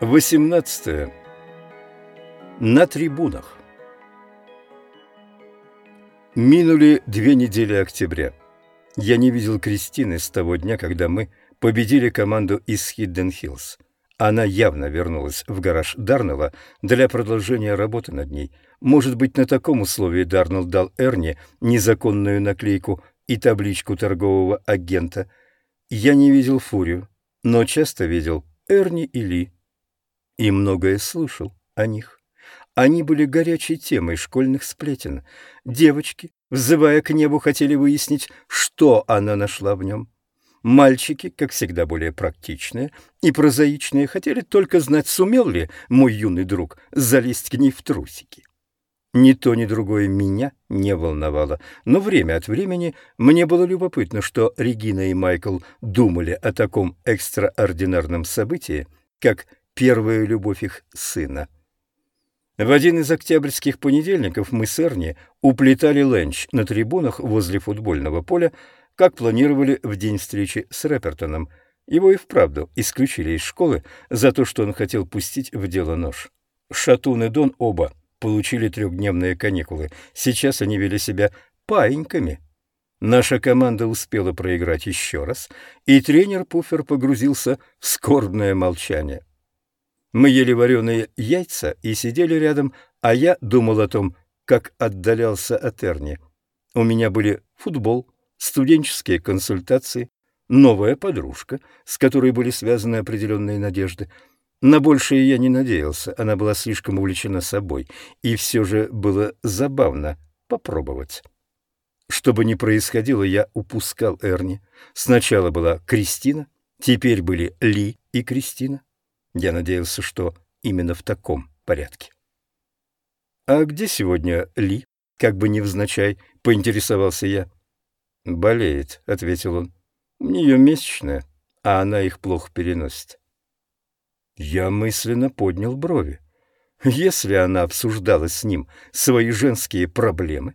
18. На трибунах. Минули две недели октября. Я не видел Кристины с того дня, когда мы победили команду из Хидден-Хиллз. Она явно вернулась в гараж Дарнелла для продолжения работы над ней. Может быть, на таком условии Дарнелл дал Эрни незаконную наклейку и табличку торгового агента. Я не видел Фурию, но часто видел Эрни и Ли и многое слышал о них. Они были горячей темой школьных сплетен. Девочки, взывая к небу, хотели выяснить, что она нашла в нем. Мальчики, как всегда более практичные и прозаичные, хотели только знать, сумел ли мой юный друг залезть к ней в трусики. Ни то, ни другое меня не волновало, но время от времени мне было любопытно, что Регина и Майкл думали о таком экстраординарном событии, как первая любовь их сына. В один из октябрьских понедельников мы с Эрни уплетали ленч на трибунах возле футбольного поля, как планировали в день встречи с Рэпертоном. Его и вправду исключили из школы за то, что он хотел пустить в дело нож. Шатун и Дон оба получили трехдневные каникулы. Сейчас они вели себя паиньками. Наша команда успела проиграть еще раз, и тренер Пуфер погрузился в скорбное молчание. Мы ели вареные яйца и сидели рядом, а я думал о том, как отдалялся от Эрни. У меня были футбол, студенческие консультации, новая подружка, с которой были связаны определенные надежды. На большее я не надеялся, она была слишком увлечена собой, и все же было забавно попробовать. Что бы ни происходило, я упускал Эрни. Сначала была Кристина, теперь были Ли и Кристина. Я надеялся, что именно в таком порядке. «А где сегодня Ли?» — как бы невзначай поинтересовался я. «Болеет», — ответил он. «У нее месячная, а она их плохо переносит». Я мысленно поднял брови. Если она обсуждала с ним свои женские проблемы,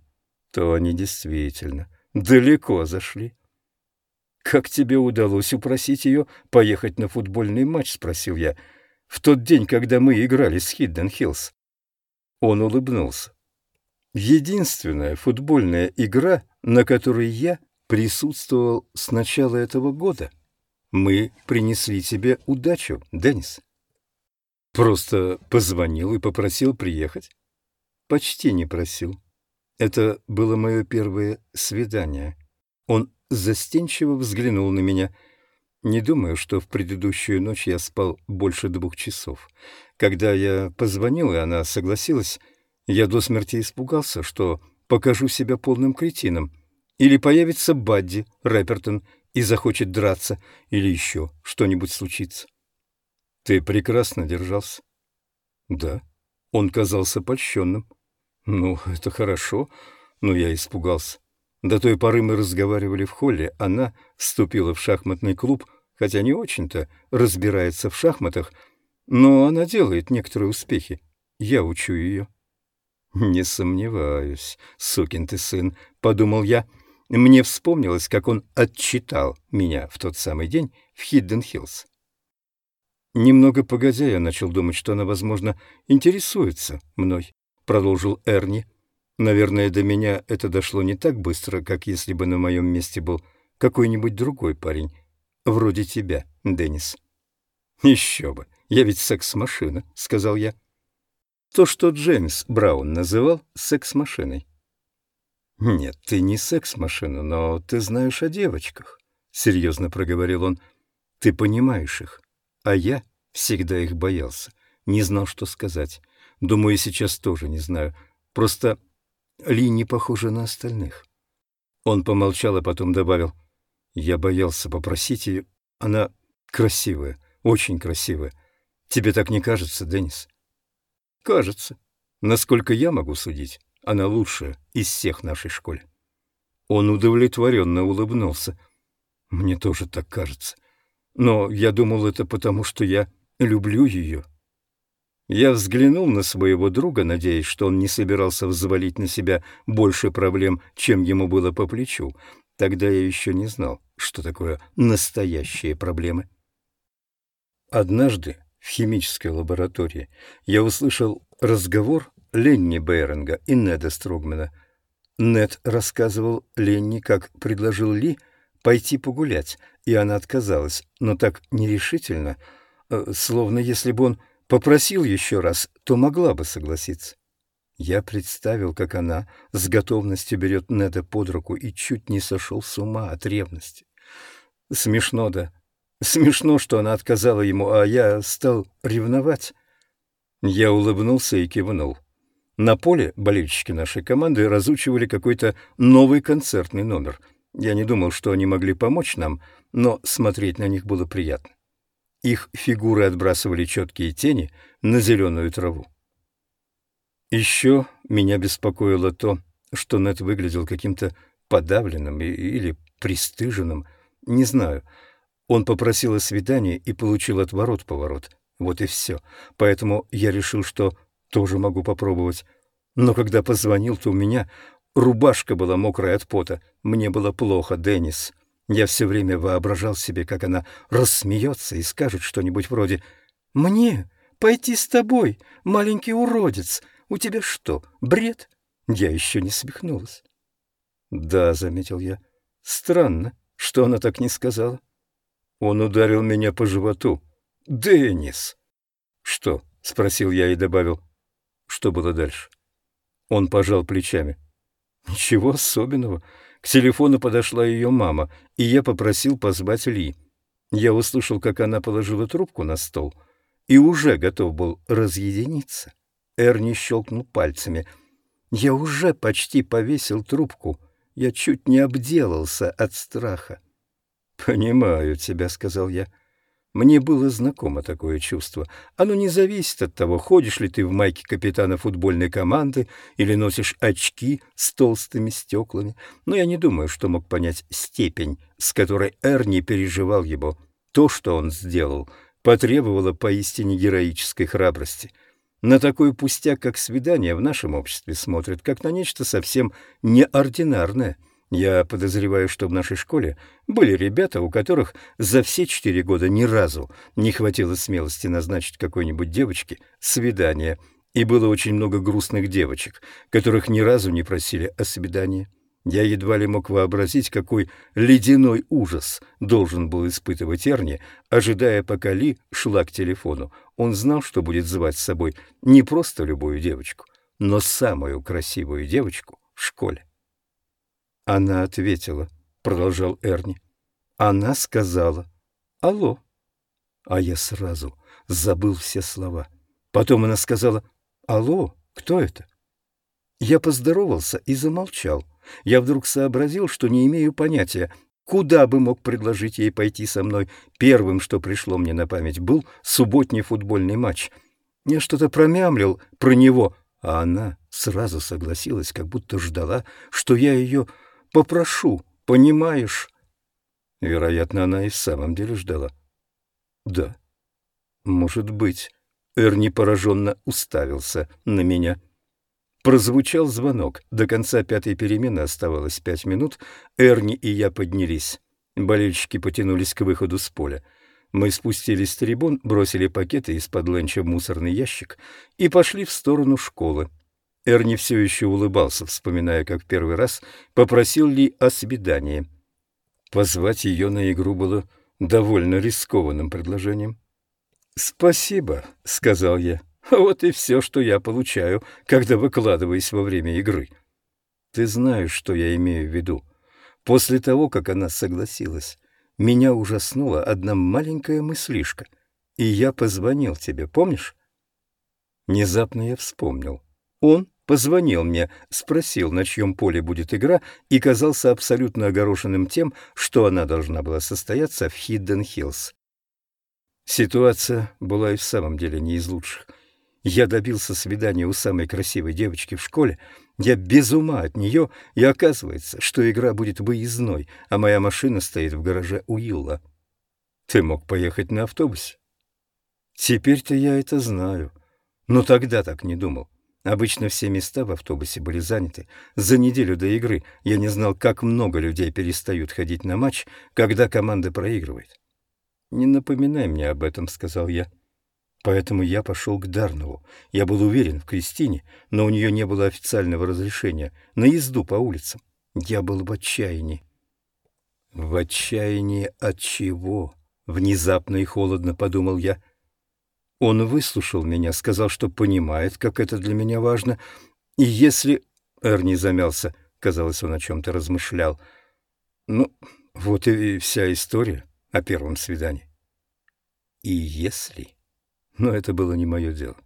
то они действительно далеко зашли. «Как тебе удалось упросить ее поехать на футбольный матч?» — спросил я. «В тот день, когда мы играли с Хидден Хиллз». Он улыбнулся. «Единственная футбольная игра, на которой я присутствовал с начала этого года. Мы принесли тебе удачу, Деннис». «Просто позвонил и попросил приехать?» «Почти не просил. Это было мое первое свидание». Он застенчиво взглянул на меня. Не думаю, что в предыдущую ночь я спал больше двух часов. Когда я позвонил, и она согласилась, я до смерти испугался, что покажу себя полным кретином. Или появится Бадди, Рэпертон, и захочет драться, или еще что-нибудь случится. Ты прекрасно держался. Да. Он казался польщенным. Ну, это хорошо, но я испугался. До той поры мы разговаривали в холле, она вступила в шахматный клуб, хотя не очень-то разбирается в шахматах, но она делает некоторые успехи. Я учу ее. «Не сомневаюсь, сукин ты сын», — подумал я. Мне вспомнилось, как он отчитал меня в тот самый день в Хидден-Хиллз. Немного погодя, я начал думать, что она, возможно, интересуется мной, — продолжил Эрни. Наверное, до меня это дошло не так быстро, как если бы на моем месте был какой-нибудь другой парень, вроде тебя, Деннис. «Еще бы! Я ведь секс-машина», — сказал я. То, что Джеймс Браун называл секс-машиной. «Нет, ты не секс-машина, но ты знаешь о девочках», — серьезно проговорил он. «Ты понимаешь их, а я всегда их боялся, не знал, что сказать. Думаю, сейчас тоже не знаю. Просто ли не похожа на остальных. Он помолчал, а потом добавил. Я боялся попросить ее. Она красивая, очень красивая. Тебе так не кажется, Деннис? Кажется. Насколько я могу судить, она лучшая из всех нашей школе. Он удовлетворенно улыбнулся. Мне тоже так кажется. Но я думал это потому, что я люблю ее. Я взглянул на своего друга, надеясь, что он не собирался взвалить на себя больше проблем, чем ему было по плечу. Тогда я еще не знал, что такое настоящие проблемы. Однажды в химической лаборатории, я услышал разговор Ленни Бейринга и Неда Стругмена. Нед рассказывал Ленни, как предложил Ли пойти погулять, и она отказалась, но так нерешительно, э, словно если бы он попросил еще раз, то могла бы согласиться. Я представил, как она с готовностью берет Неда под руку и чуть не сошел с ума от ревности. Смешно, да? Смешно, что она отказала ему, а я стал ревновать. Я улыбнулся и кивнул. На поле болельщики нашей команды разучивали какой-то новый концертный номер. Я не думал, что они могли помочь нам, но смотреть на них было приятно. Их фигуры отбрасывали четкие тени на зеленую траву. Еще меня беспокоило то, что Нед выглядел каким-то подавленным или пристыженным, не знаю. Он попросил о свидании и получил отворот-поворот. Вот и все. Поэтому я решил, что тоже могу попробовать. Но когда позвонил, то у меня рубашка была мокрая от пота. Мне было плохо, Деннис. Я все время воображал себе, как она рассмеется и скажет что-нибудь вроде «Мне пойти с тобой, маленький уродец? У тебя что, бред?» Я еще не смехнулась. «Да», — заметил я, — «странно, что она так не сказала». Он ударил меня по животу. «Деннис!» «Что?» — спросил я и добавил. Что было дальше? Он пожал плечами. «Ничего особенного. К телефону подошла ее мама, и я попросил позвать Ли. Я услышал, как она положила трубку на стол, и уже готов был разъединиться. Эрни щелкнул пальцами. Я уже почти повесил трубку. Я чуть не обделался от страха. «Понимаю тебя», — сказал я. Мне было знакомо такое чувство. Оно не зависит от того, ходишь ли ты в майке капитана футбольной команды или носишь очки с толстыми стеклами. Но я не думаю, что мог понять степень, с которой Эрни переживал его. То, что он сделал, потребовало поистине героической храбрости. На такой пустяк, как свидание, в нашем обществе смотрят как на нечто совсем неординарное — я подозреваю, что в нашей школе были ребята, у которых за все четыре года ни разу не хватило смелости назначить какой-нибудь девочке свидание, и было очень много грустных девочек, которых ни разу не просили о свидании. Я едва ли мог вообразить, какой ледяной ужас должен был испытывать Эрни, ожидая, пока Ли шла к телефону. Он знал, что будет звать с собой не просто любую девочку, но самую красивую девочку в школе. Она ответила, продолжал Эрни. Она сказала «Алло». А я сразу забыл все слова. Потом она сказала «Алло, кто это?» Я поздоровался и замолчал. Я вдруг сообразил, что не имею понятия, куда бы мог предложить ей пойти со мной. Первым, что пришло мне на память, был субботний футбольный матч. Я что-то промямлил про него, а она сразу согласилась, как будто ждала, что я ее Попрошу, понимаешь?» Вероятно, она и в самом деле ждала. «Да, может быть». Эрни пораженно уставился на меня. Прозвучал звонок. До конца пятой перемены оставалось пять минут. Эрни и я поднялись. Болельщики потянулись к выходу с поля. Мы спустились с трибун, бросили пакеты из-под ленча в мусорный ящик и пошли в сторону школы. Эрни все еще улыбался, вспоминая, как первый раз попросил Ли о свидании. Позвать ее на игру было довольно рискованным предложением. «Спасибо», — сказал я. «Вот и все, что я получаю, когда выкладываюсь во время игры». «Ты знаешь, что я имею в виду. После того, как она согласилась, меня ужаснула одна маленькая мыслишка, и я позвонил тебе, помнишь?» Внезапно я вспомнил. Он позвонил мне, спросил, на чьем поле будет игра, и казался абсолютно огорошенным тем, что она должна была состояться в Хидден-Хиллз. Ситуация была и в самом деле не из лучших. Я добился свидания у самой красивой девочки в школе, я без ума от нее, и оказывается, что игра будет выездной, а моя машина стоит в гараже у Илла. Ты мог поехать на автобусе? Теперь-то я это знаю, но тогда так не думал. Обычно все места в автобусе были заняты. За неделю до игры я не знал, как много людей перестают ходить на матч, когда команда проигрывает. «Не напоминай мне об этом», — сказал я. Поэтому я пошел к Дарнову. Я был уверен в Кристине, но у нее не было официального разрешения на езду по улицам. Я был в отчаянии. В отчаянии от чего? Внезапно и холодно подумал я. Он выслушал меня, сказал, что понимает, как это для меня важно. И если... Эрни замялся. Казалось, он о чем-то размышлял. Ну, вот и вся история о первом свидании. И если... Но это было не мое дело.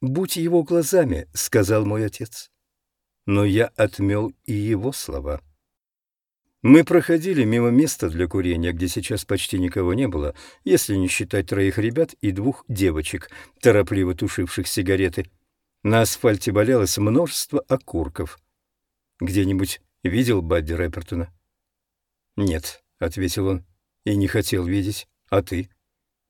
«Будь его глазами», — сказал мой отец. Но я отмел и его слова. Мы проходили мимо места для курения, где сейчас почти никого не было, если не считать троих ребят и двух девочек, торопливо тушивших сигареты. На асфальте валялось множество окурков. «Где-нибудь видел Бадди Рэпертона?» «Нет», — ответил он, — «и не хотел видеть. А ты?»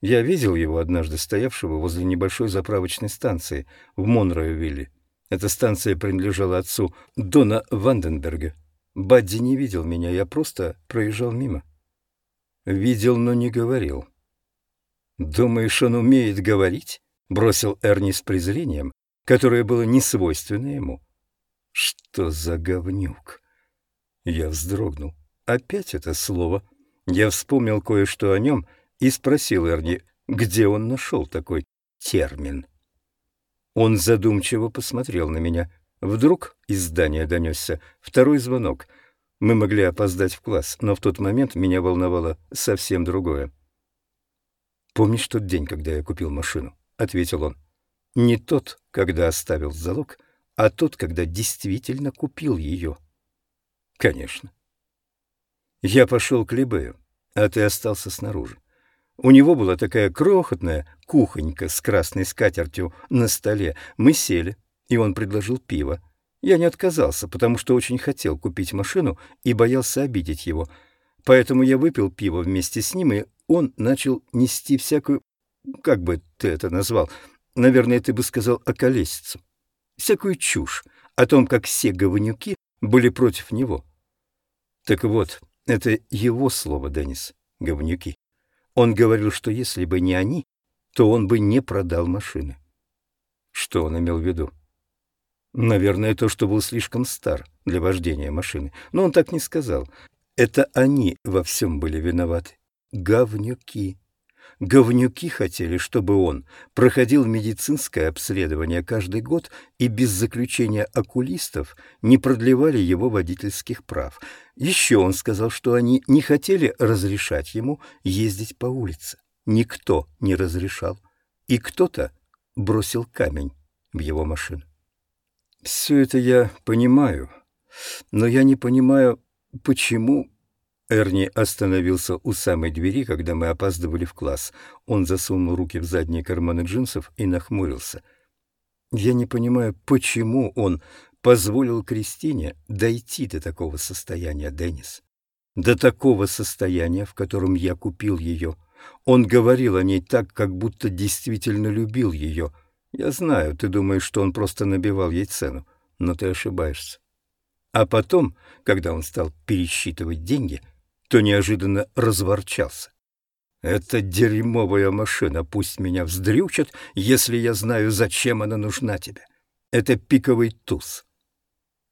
Я видел его однажды стоявшего возле небольшой заправочной станции в Монроевилле. Эта станция принадлежала отцу Дона Ванденберга. Бадди не видел меня, я просто проезжал мимо. Видел, но не говорил. «Думаешь, он умеет говорить?» — бросил Эрни с презрением, которое было несвойственно ему. «Что за говнюк?» Я вздрогнул. Опять это слово. Я вспомнил кое-что о нем и спросил Эрни, где он нашел такой термин. Он задумчиво посмотрел на меня. Вдруг из здания донесся второй звонок. Мы могли опоздать в класс, но в тот момент меня волновало совсем другое. «Помнишь тот день, когда я купил машину?» — ответил он. «Не тот, когда оставил залог, а тот, когда действительно купил ее». «Конечно». Я пошел к Либею, а ты остался снаружи. У него была такая крохотная кухонька с красной скатертью на столе. Мы сели, и он предложил пиво. Я не отказался, потому что очень хотел купить машину и боялся обидеть его. Поэтому я выпил пиво вместе с ним, и он начал нести всякую... Как бы ты это назвал? Наверное, ты бы сказал околесицу. Всякую чушь о том, как все говнюки были против него. Так вот, это его слово, Деннис, говнюки. Он говорил, что если бы не они, то он бы не продал машины. Что он имел в виду? Наверное, то, что был слишком стар для вождения машины. Но он так не сказал. Это они во всем были виноваты. Говнюки. Говнюки хотели, чтобы он проходил медицинское обследование каждый год и без заключения окулистов не продлевали его водительских прав. Еще он сказал, что они не хотели разрешать ему ездить по улице. Никто не разрешал. И кто-то бросил камень в его машину. Все это я понимаю, но я не понимаю, почему Эрни остановился у самой двери, когда мы опаздывали в класс. Он засунул руки в задние карманы джинсов и нахмурился. Я не понимаю, почему он позволил Кристине дойти до такого состояния, Деннис. До такого состояния, в котором я купил ее. Он говорил о ней так, как будто действительно любил ее. Я знаю, ты думаешь, что он просто набивал ей цену, но ты ошибаешься. А потом, когда он стал пересчитывать деньги — то неожиданно разворчался. «Это дерьмовая машина, пусть меня вздрючат, если я знаю, зачем она нужна тебе. Это пиковый туз».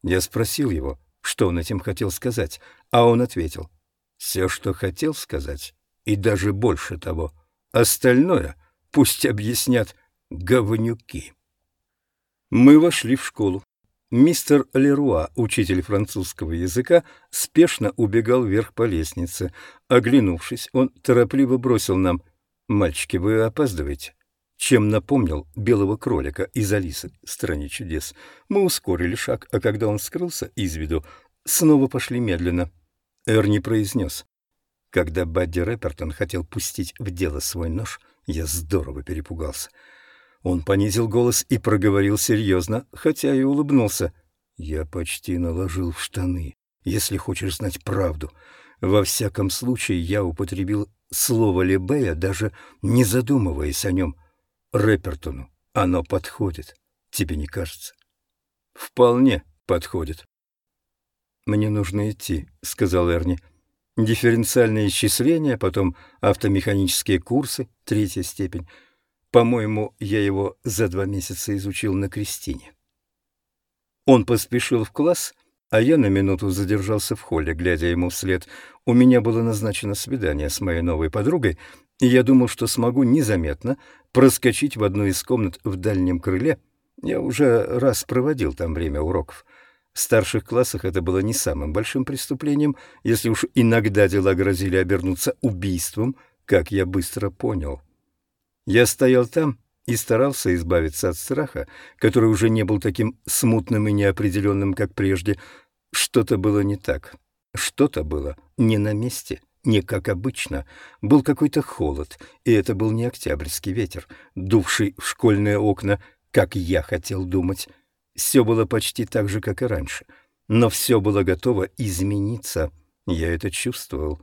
Я спросил его, что он этим хотел сказать, а он ответил, «Все, что хотел сказать, и даже больше того. Остальное пусть объяснят говнюки». Мы вошли в школу. Мистер Леруа, учитель французского языка, спешно убегал вверх по лестнице. Оглянувшись, он торопливо бросил нам «Мальчики, вы опаздываете?» чем напомнил белого кролика из Алисы «Стране чудес». Мы ускорили шаг, а когда он скрылся из виду, снова пошли медленно. Эрни произнес. Когда Бадди Рэпертон хотел пустить в дело свой нож, я здорово перепугался. Он понизил голос и проговорил серьезно, хотя и улыбнулся. «Я почти наложил в штаны, если хочешь знать правду. Во всяком случае, я употребил слово Лебея, даже не задумываясь о нем. Рэпертону оно подходит, тебе не кажется?» «Вполне подходит». «Мне нужно идти», — сказал Эрни. «Дифференциальное исчисление, потом автомеханические курсы, третья степень». По-моему, я его за два месяца изучил на Кристине. Он поспешил в класс, а я на минуту задержался в холле, глядя ему вслед. У меня было назначено свидание с моей новой подругой, и я думал, что смогу незаметно проскочить в одну из комнат в дальнем крыле. Я уже раз проводил там время уроков. В старших классах это было не самым большим преступлением, если уж иногда дела грозили обернуться убийством, как я быстро понял. Я стоял там и старался избавиться от страха, который уже не был таким смутным и неопределенным, как прежде. Что-то было не так, что-то было не на месте, не как обычно. Был какой-то холод, и это был не октябрьский ветер, дувший в школьные окна, как я хотел думать. Все было почти так же, как и раньше, но все было готово измениться. Я это чувствовал.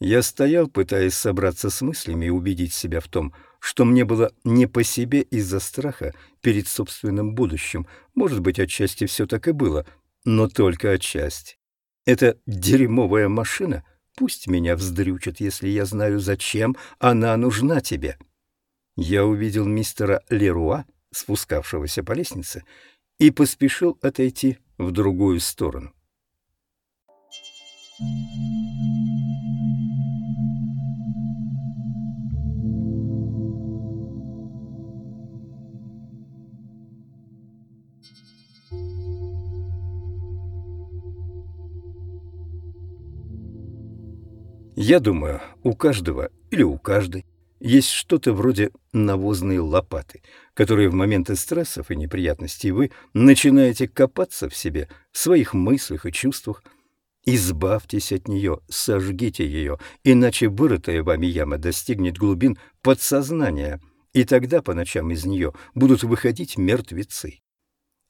Я стоял, пытаясь собраться с мыслями и убедить себя в том, что мне было не по себе из-за страха перед собственным будущим. Может быть, отчасти все так и было, но только отчасти. Эта дерьмовая машина пусть меня вздрючит, если я знаю, зачем она нужна тебе. Я увидел мистера Леруа, спускавшегося по лестнице, и поспешил отойти в другую сторону. Я думаю, у каждого или у каждой есть что-то вроде навозной лопаты, которые в моменты стрессов и неприятностей вы начинаете копаться в себе, в своих мыслях и чувствах. Избавьтесь от нее, сожгите ее, иначе вырытая вами яма достигнет глубин подсознания, и тогда по ночам из нее будут выходить мертвецы.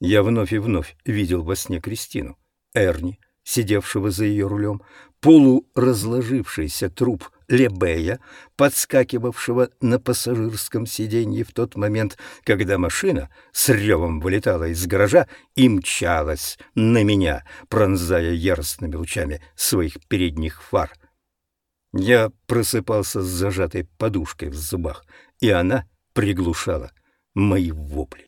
Я вновь и вновь видел во сне Кристину, Эрни, сидевшего за ее рулем, полуразложившийся труп Лебея, подскакивавшего на пассажирском сиденье в тот момент, когда машина с ревом вылетала из гаража и мчалась на меня, пронзая яростными лучами своих передних фар. Я просыпался с зажатой подушкой в зубах, и она приглушала мои вопли.